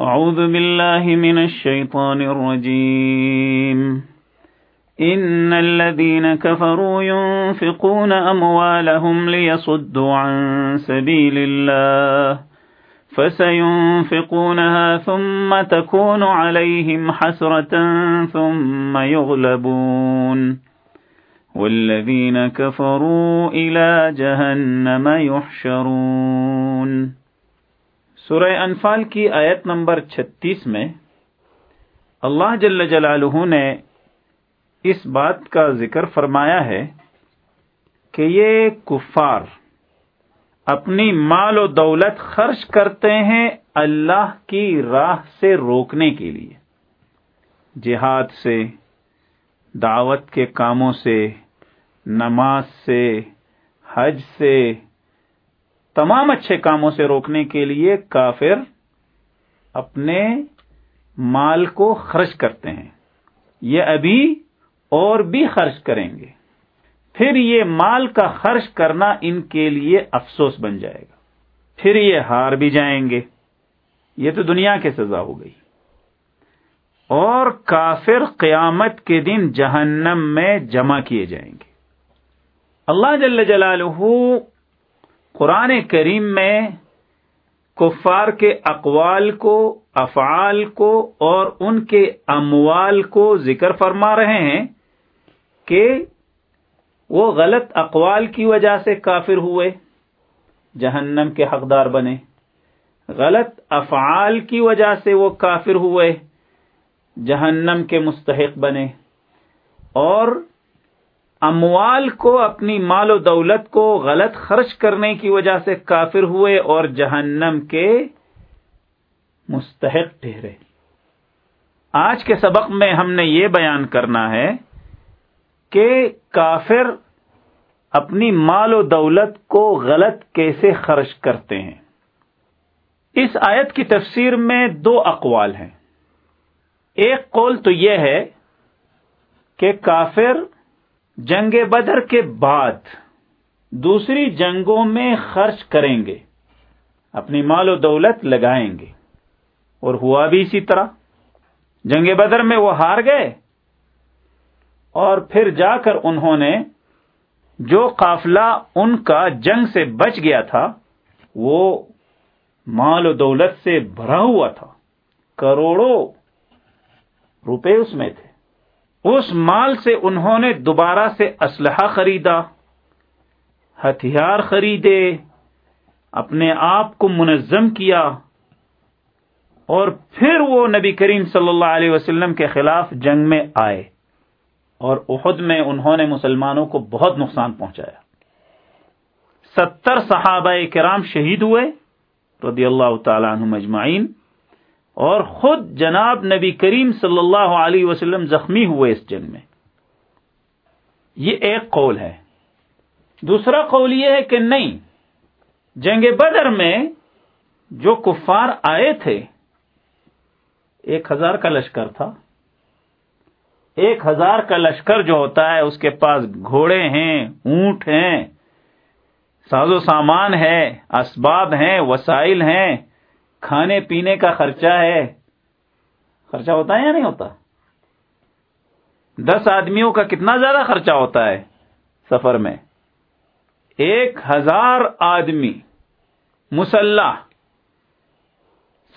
أعوذ بالله من الشيطان الرجيم. إن الذين كفروا ينفقون أموالهم ليصدوا عن سبيل الله، فسينفقونها ثم تكون عليهم حسرة ثم يغلبون. والذين كفروا إلى جهنم يحشرون. سورہ انفال کی آیت نمبر چھتیس میں اللہ جل جلالہ نے اس بات کا ذکر فرمایا ہے کہ یہ کفار اپنی مال و دولت خرچ کرتے ہیں اللہ کی راہ سے روکنے کے لیے۔ جہاد سے، دعوت کے کاموں سے، نماز سے، حج سے تمام اچھے کاموں سے روکنے کے لیے کافر اپنے مال کو خرچ کرتے ہیں۔ یہ ابھی اور بھی خرچ کریں گے۔ پھر یہ مال کا خرچ کرنا ان کے لیے افسوس بن جائے گا۔ پھر یہ ہار بھی جائیں گے۔ یہ تو دنیا کی سزا ہو گئی۔ اور کافر قیامت کے دن جہنم میں جمع کیے جائیں گے۔ اللہ جل جلالہ قرآن کریم میں کفار کے اقوال کو، افعال کو اور ان کے اموال کو ذکر فرما رہے ہیں کہ وہ غلط اقوال کی وجہ سے کافر ہوئے، جہنم کے حقدار بنے۔ غلط افعال کی وجہ سے وہ کافر ہوئے، جہنم کے مستحق بنے۔ اور اموال کو، اپنی مال و دولت کو غلط خرچ کرنے کی وجہ سے کافر ہوئے اور جہنم کے مستحق ٹھہرے۔ آج کے سبق میں ہم نے یہ بیان کرنا ہے کہ کافر اپنی مال و دولت کو غلط کیسے خرچ کرتے ہیں۔ اس آیت کی تفسیر میں دو اقوال ہیں۔ ایک قول تو یہ ہے کہ کافر جنگ بدر کے بعد دوسری جنگوں میں خرچ کریں گے، اپنی مال و دولت لگائیں گے۔ اور ہوا بھی اسی طرح۔ جنگ بدر میں وہ ہار گئے۔ اور پھر جا کر انہوں نے جو قافلہ ان کا جنگ سے بچ گیا تھا، وہ مال و دولت سے بھرا ہوا تھا۔ کروڑوں روپے اس میں تھے۔ اس مال سے انہوں نے دوبارہ سے اسلحہ خریدا، ہتھیار خریدے، اپنے آپ کو منظم کیا، اور پھر وہ نبی کریم صلی اللہ علیہ وسلم کے خلاف جنگ میں آئے، اور احد میں انہوں نے مسلمانوں کو بہت نقصان پہنچایا۔ ستر صحابہ کرام شہید ہوئے، رضی اللہ تعالیٰ عنہ مجمعین اور خود جناب نبی کریم صلی اللہ علیہ وسلم زخمی ہوئے اس جنگ میں۔ یہ ایک قول ہے۔ دوسرا قول یہ ہے کہ نہیں، جنگ بدر میں جو کفار آئے تھے، ایک ہزار کا لشکر تھا۔ ایک ہزار کا لشکر جو ہوتا ہے، اس کے پاس گھوڑے ہیں، اونٹ ہیں، ساز و سامان ہے، اسباب ہیں، وسائل ہیں۔ کھانے پینے کا خرچہ ہے۔ خرچہ ہوتا ہے یا نہیں ہوتا؟ دس آدمیوں کا کتنا زیادہ خرچہ ہوتا ہے سفر میں؟ ایک ہزار آدمی، مسلح،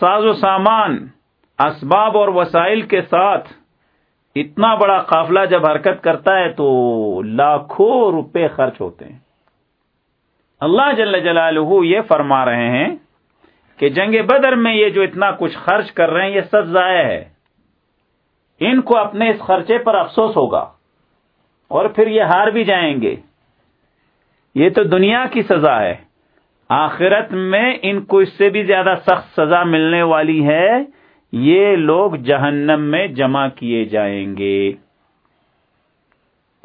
ساز و سامان، اسباب اور وسائل کے ساتھ اتنا بڑا قافلہ جب حرکت کرتا ہے تو لاکھوں روپے خرچ ہوتے ہیں۔ اللہ جل جلالہ یہ فرما رہے ہیں کہ جنگ بدر میں یہ جو اتنا کچھ خرچ کر رہے ہیں، یہ سب ضائع ہے۔ ان کو اپنے اس خرچے پر افسوس ہوگا۔ اور پھر یہ ہار بھی جائیں گے۔ یہ تو دنیا کی سزا ہے۔ آخرت میں ان کو اس سے بھی زیادہ سخت سزا ملنے والی ہے۔ یہ لوگ جہنم میں جمع کیے جائیں گے۔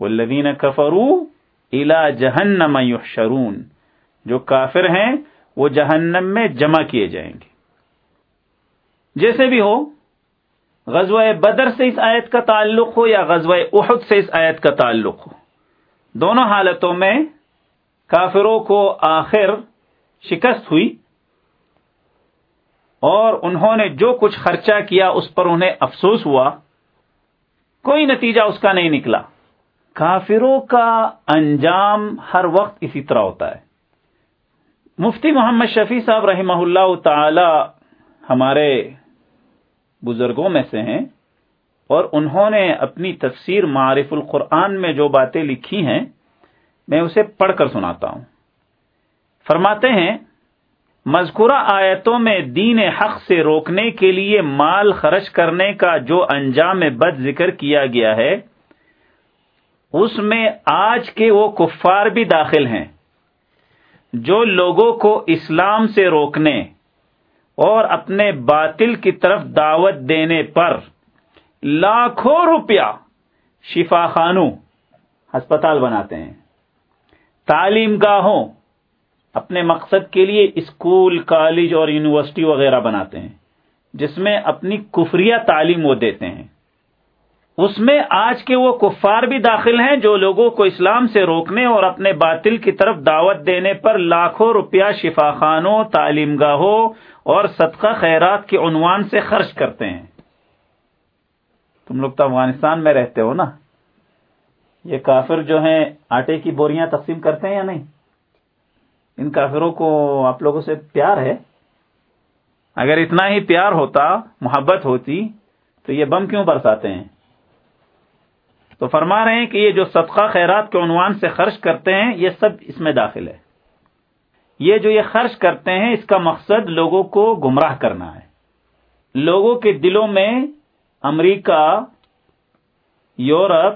والذین کفرو الا جہنم یحشرون۔ جو کافر ہیں وہ جہنم میں جمع کیے جائیں گے۔ جیسے بھی ہو، غزوہ بدر سے اس آیت کا تعلق ہو یا غزوہ احد سے اس آیت کا تعلق ہو، دونوں حالتوں میں کافروں کو آخر شکست ہوئی اور انہوں نے جو کچھ خرچہ کیا اس پر انہیں افسوس ہوا، کوئی نتیجہ اس کا نہیں نکلا۔ کافروں کا انجام ہر وقت اسی طرح ہوتا ہے۔ مفتی محمد شفیع صاحب رحمہ اللہ تعالی ہمارے بزرگوں میں سے ہیں اور انہوں نے اپنی تفسیر معرف القرآن میں جو باتیں لکھی ہیں، میں اسے پڑھ کر سناتا ہوں۔ فرماتے ہیں، مذکورہ آیتوں میں دین حق سے روکنے کے لیے مال خرچ کرنے کا جو انجام بد ذکر کیا گیا ہے، اس میں آج کے وہ کفار بھی داخل ہیں۔ جو لوگوں کو اسلام سے روکنے اور اپنے باطل کی طرف دعوت دینے پر لاکھوں روپیہ شفا خانوں ہسپتال بناتے ہیں، تعلیم گاہوں اپنے مقصد کے لیے اسکول، کالج اور یونیورسٹی وغیرہ بناتے ہیں، جس میں اپنی کفریہ تعلیم وہ دیتے ہیں۔ اس میں آج کے وہ کفار بھی داخل ہیں جو لوگوں کو اسلام سے روکنے اور اپنے باطل کی طرف دعوت دینے پر لاکھوں روپیہ شفا خانوں، تعلیم گاہوں اور صدقہ خیرات کے عنوان سے خرچ کرتے ہیں۔ تم لوگ تو افغانستان میں رہتے ہو نا؟ یہ کافر جو ہیں، آٹے کی بوریاں تقسیم کرتے ہیں یا نہیں؟ ان کافروں کو آپ لوگوں سے پیار ہے؟ اگر اتنا ہی پیار ہوتا، محبت ہوتی، تو یہ بم کیوں برساتے ہیں؟ تو فرما رہے ہیں کہ یہ جو صدقہ خیرات کے عنوان سے خرچ کرتے ہیں، یہ سب اس میں داخل ہے۔ یہ جو یہ خرچ کرتے ہیں، اس کا مقصد لوگوں کو گمراہ کرنا ہے۔ لوگوں کے دلوں میں امریکہ، یورپ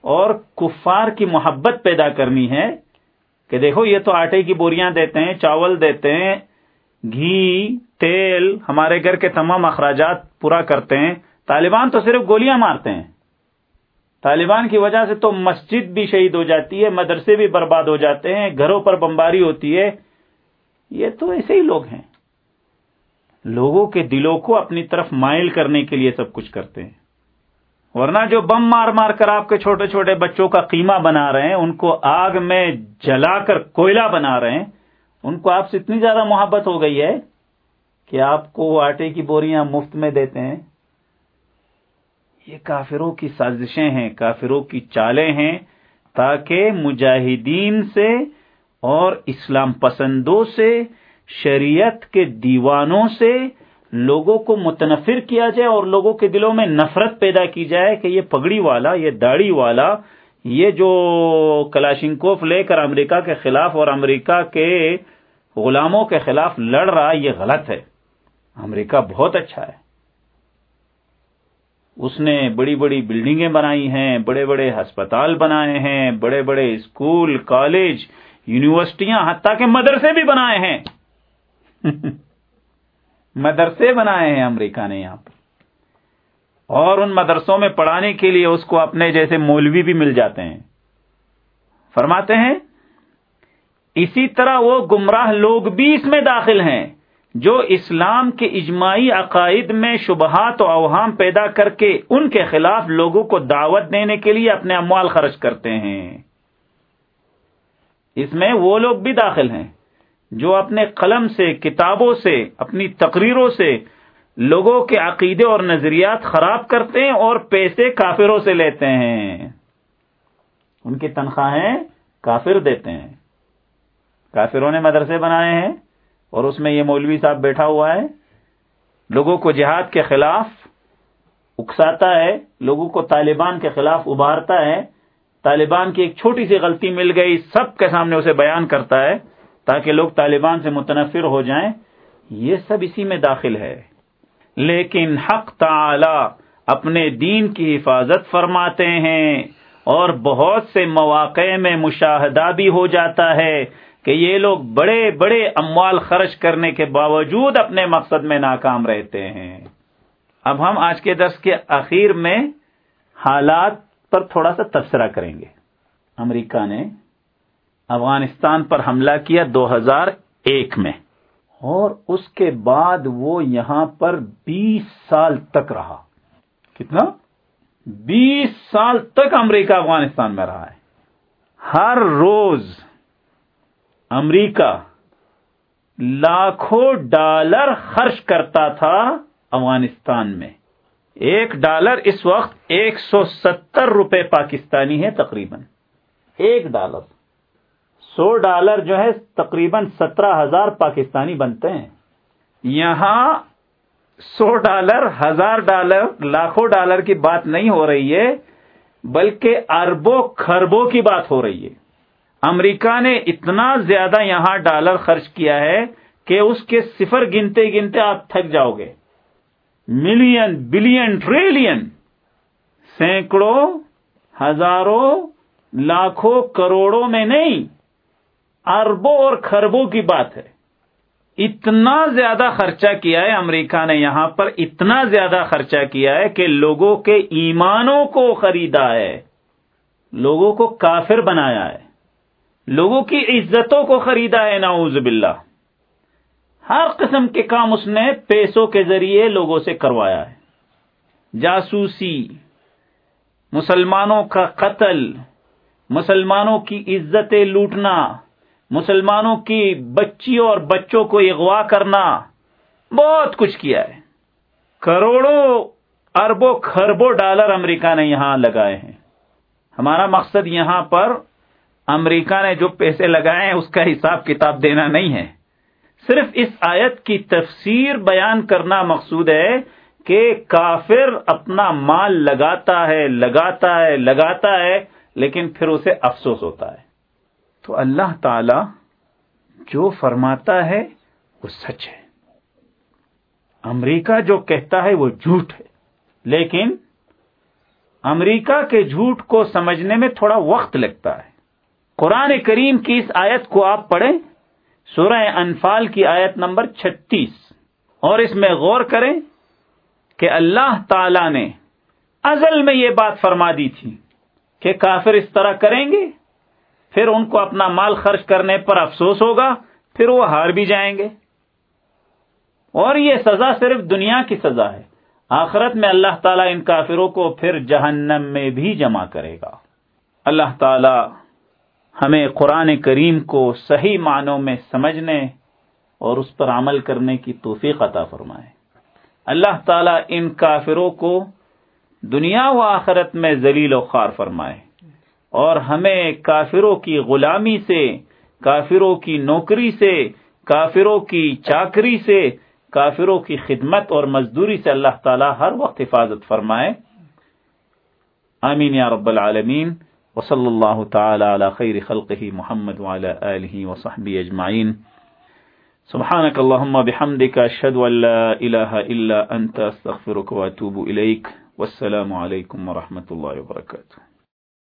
اور کفار کی محبت پیدا کرنی ہے کہ دیکھو، یہ تو آٹے کی بوریاں دیتے ہیں، چاول دیتے ہیں، گھی، تیل ہمارے گھر کے تمام اخراجات پورا کرتے ہیں۔ طالبان تو صرف گولیاں مارتے ہیں۔ طالبان کی وجہ سے تو مسجد بھی شہید ہو جاتی ہے، مدرسے بھی برباد ہو جاتے ہیں، گھروں پر بمباری ہوتی ہے۔ یہ تو ایسے ہی لوگ ہیں۔ لوگوں کے دلوں کو اپنی طرف مائل کرنے کے لیے سب کچھ کرتے ہیں۔ ورنہ جو بم مار مار کر آپ کے چھوٹے چھوٹے بچوں کا قیمہ بنا رہے ہیں، ان کو آگ میں جلا کر کوئلہ بنا رہے ہیں، ان کو آپ سے اتنی زیادہ محبت ہو گئی ہے کہ آپ کو وہ آٹے کی بوریاں مفت میں دیتے ہیں۔ یہ کافروں کی سازشیں ہیں، کافروں کی چالیں ہیں تاکہ مجاہدین سے اور اسلام پسندوں سے، شریعت کے دیوانوں سے لوگوں کو متنفر کیا جائے اور لوگوں کے دلوں میں نفرت پیدا کی جائے کہ یہ پگڑی والا، یہ داڑھی والا، یہ جو کلاشنکوف لے کر امریکہ کے خلاف اور امریکہ کے غلاموں کے خلاف لڑ رہا، یہ غلط ہے۔ امریکہ بہت اچھا ہے۔ اس نے بڑی بڑی بلڈنگیں بنائی ہیں، بڑے بڑے ہسپتال بنائے ہیں، بڑے بڑے اسکول کالج یونیورسٹیاں حتیٰ کہ مدرسے بھی بنائے ہیں۔ مدرسے بنائے ہیں امریکہ نے یہاں پر۔ اور ان مدرسوں میں پڑھانے کے لیے اس کو اپنے جیسے مولوی بھی مل جاتے ہیں۔ فرماتے ہیں، اسی طرح وہ گمراہ لوگ بھی اس میں داخل ہیں۔ جو اسلام کے اجماعی عقائد میں شبہات و اوہام پیدا کر کے ان کے خلاف لوگوں کو دعوت دینے کے لیے اپنے اموال خرچ کرتے ہیں۔ اس میں وہ لوگ بھی داخل ہیں جو اپنے قلم سے، کتابوں سے، اپنی تقریروں سے لوگوں کے عقیدے اور نظریات خراب کرتے ہیں اور پیسے کافروں سے لیتے ہیں۔ ان کی تنخواہیں کافر دیتے ہیں۔ کافروں نے مدرسے بنائے ہیں۔ اور اس میں یہ مولوی صاحب بیٹھا ہوا ہے، لوگوں کو جہاد کے خلاف اکساتا ہے، لوگوں کو طالبان کے خلاف ابھارتا ہے۔ طالبان کی ایک چھوٹی سی غلطی مل گئی، سب کے سامنے اسے بیان کرتا ہے تاکہ لوگ طالبان سے متنفر ہو جائیں۔ یہ سب اسی میں داخل ہے۔ لیکن حق تعالی اپنے دین کی حفاظت فرماتے ہیں اور بہت سے مواقع میں مشاہدہ بھی ہو جاتا ہے۔ کہ یہ لوگ بڑے بڑے اموال خرچ کرنے کے باوجود اپنے مقصد میں ناکام رہتے ہیں۔ اب ہم آج کے درس کے اخیر میں حالات پر تھوڑا سا تبصرہ کریں گے۔ امریکہ نے افغانستان پر حملہ کیا دو ہزار ایک میں اور اس کے بعد وہ یہاں پر بیس سال تک رہا۔ کتنا؟ بیس سال تک امریکہ افغانستان میں رہا ہے۔ ہر روز امریکہ لاکھوں ڈالر خرچ کرتا تھا افغانستان میں۔ ایک ڈالر اس وقت ایک سو ستر روپے پاکستانی ہے تقریباً۔ ایک ڈالر۔ سو ڈالر جو ہے تقریباً سترہ ہزار پاکستانی بنتے ہیں۔ یہاں سو ڈالر، ہزار ڈالر، لاکھوں ڈالر کی بات نہیں ہو رہی ہے، بلکہ اربوں خربوں کی بات ہو رہی ہے۔ امریکہ نے اتنا زیادہ یہاں ڈالر خرچ کیا ہے کہ اس کے صفر گنتے گنتے آپ تھک جاؤ گے۔ ملین، بلین، ٹریلین، سینکڑوں، ہزاروں، لاکھوں، کروڑوں میں نہیں، اربوں اور خربوں کی بات ہے۔ اتنا زیادہ خرچہ کیا ہے امریکہ نے یہاں پر، اتنا زیادہ خرچہ کیا ہے کہ لوگوں کے ایمانوں کو خریدا ہے، لوگوں کو کافر بنایا ہے۔ لوگوں کی عزتوں کو خریدا ہے، نعوذ باللہ۔ ہر قسم کے کام اس نے پیسوں کے ذریعے لوگوں سے کروایا ہے۔ جاسوسی، مسلمانوں کا قتل، مسلمانوں کی عزتیں لوٹنا، مسلمانوں کی بچیوں اور بچوں کو اغوا کرنا، بہت کچھ کیا ہے۔ کروڑوں، اربوں خربوں ڈالر امریکہ نے یہاں لگائے ہیں۔ ہمارا مقصد یہاں پر امریکہ نے جو پیسے لگائے ہیں، اس کا حساب کتاب دینا نہیں ہے۔ صرف اس آیت کی تفسیر بیان کرنا مقصود ہے کہ کافر اپنا مال لگاتا ہے لگاتا ہے لگاتا ہے، لیکن پھر اسے افسوس ہوتا ہے۔ تو اللہ تعالی جو فرماتا ہے، وہ سچ ہے۔ امریکہ جو کہتا ہے، وہ جھوٹ ہے۔ لیکن امریکہ کے جھوٹ کو سمجھنے میں تھوڑا وقت لگتا ہے۔ قرآن کریم کی اس آیت کو آپ پڑھیں، سورہ انفال کی آیت نمبر چھتیس۔ اور اس میں غور کریں کہ اللہ تعالی نے ازل میں یہ بات فرما دی تھی کہ کافر اس طرح کریں گے، پھر ان کو اپنا مال خرچ کرنے پر افسوس ہوگا، پھر وہ ہار بھی جائیں گے۔ اور یہ سزا صرف دنیا کی سزا ہے، آخرت میں اللہ تعالیٰ ان کافروں کو پھر جہنم میں بھی جمع کرے گا۔ اللہ تعالی ہمیں قرآن کریم کو صحیح معنوں میں سمجھنے اور اس پر عمل کرنے کی توفیق عطا فرمائے۔ اللہ تعالیٰ ان کافروں کو دنیا و آخرت میں ذلیل و خوار فرمائے اور ہمیں کافروں کی غلامی سے، کافروں کی نوکری سے، کافروں کی چاکری سے، کافروں کی خدمت اور مزدوری سے اللہ تعالی ہر وقت حفاظت فرمائے۔ آمین یا رب العالمین۔ وصلی اللہ تعالی علی خیر خلقه محمد وعلى آله وصحبه اجمعین سبحانك اللهم بحمدك اشهد ان لا اله الا انت استغفرك واتوب اليك والسلام عليكم ورحمه الله وبركاته.